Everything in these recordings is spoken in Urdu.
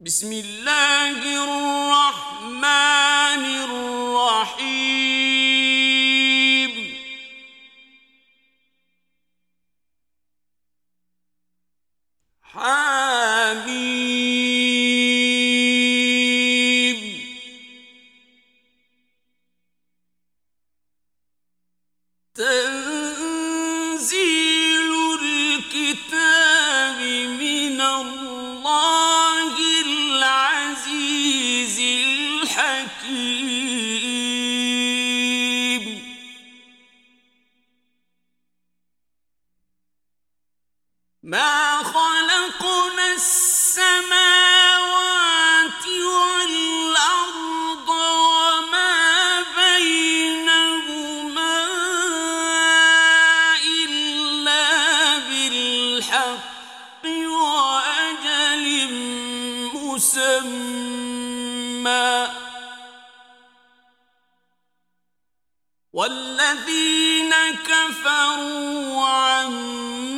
بسم اللہ الرحمن الرحیم حمیم تنزیل ما خلقنا السماوات والأرض وما بينهما إلا بالحق وأجل مسمى والذين كفروا عما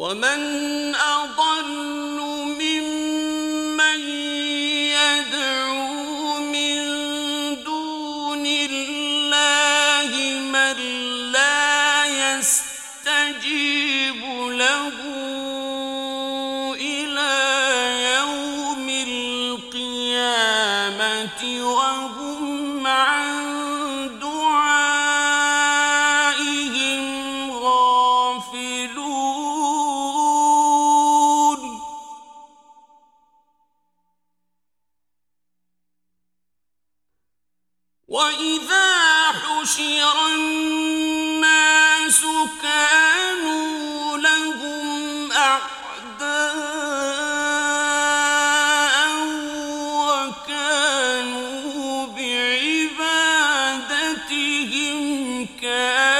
ومن أضل ممن يدعو من دون الله من لا يستجيب له إلى يوم القيامة وهم وَإِذَا حُشِرَ النَّاسُ كَانُوا لَهُمْ أَعْدَاءً وَكَانُوا بِعِبَادَتِهِمْ كَافِرِينَ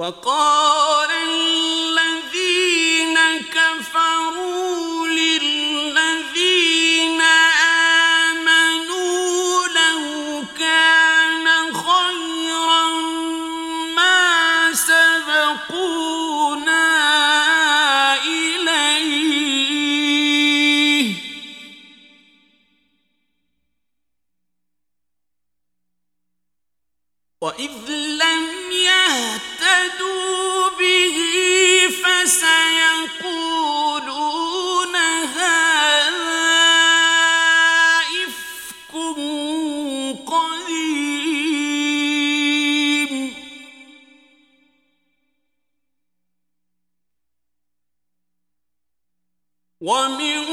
وقال ومن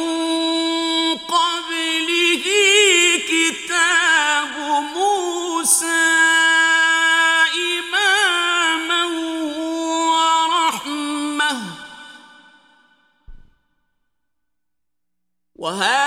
قبله كتاب موسى إماما ورحمة. وهذا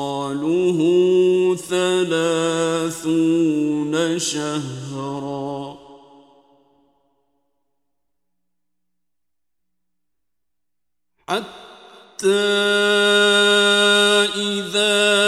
ثلاثون شهرا. حتى إذا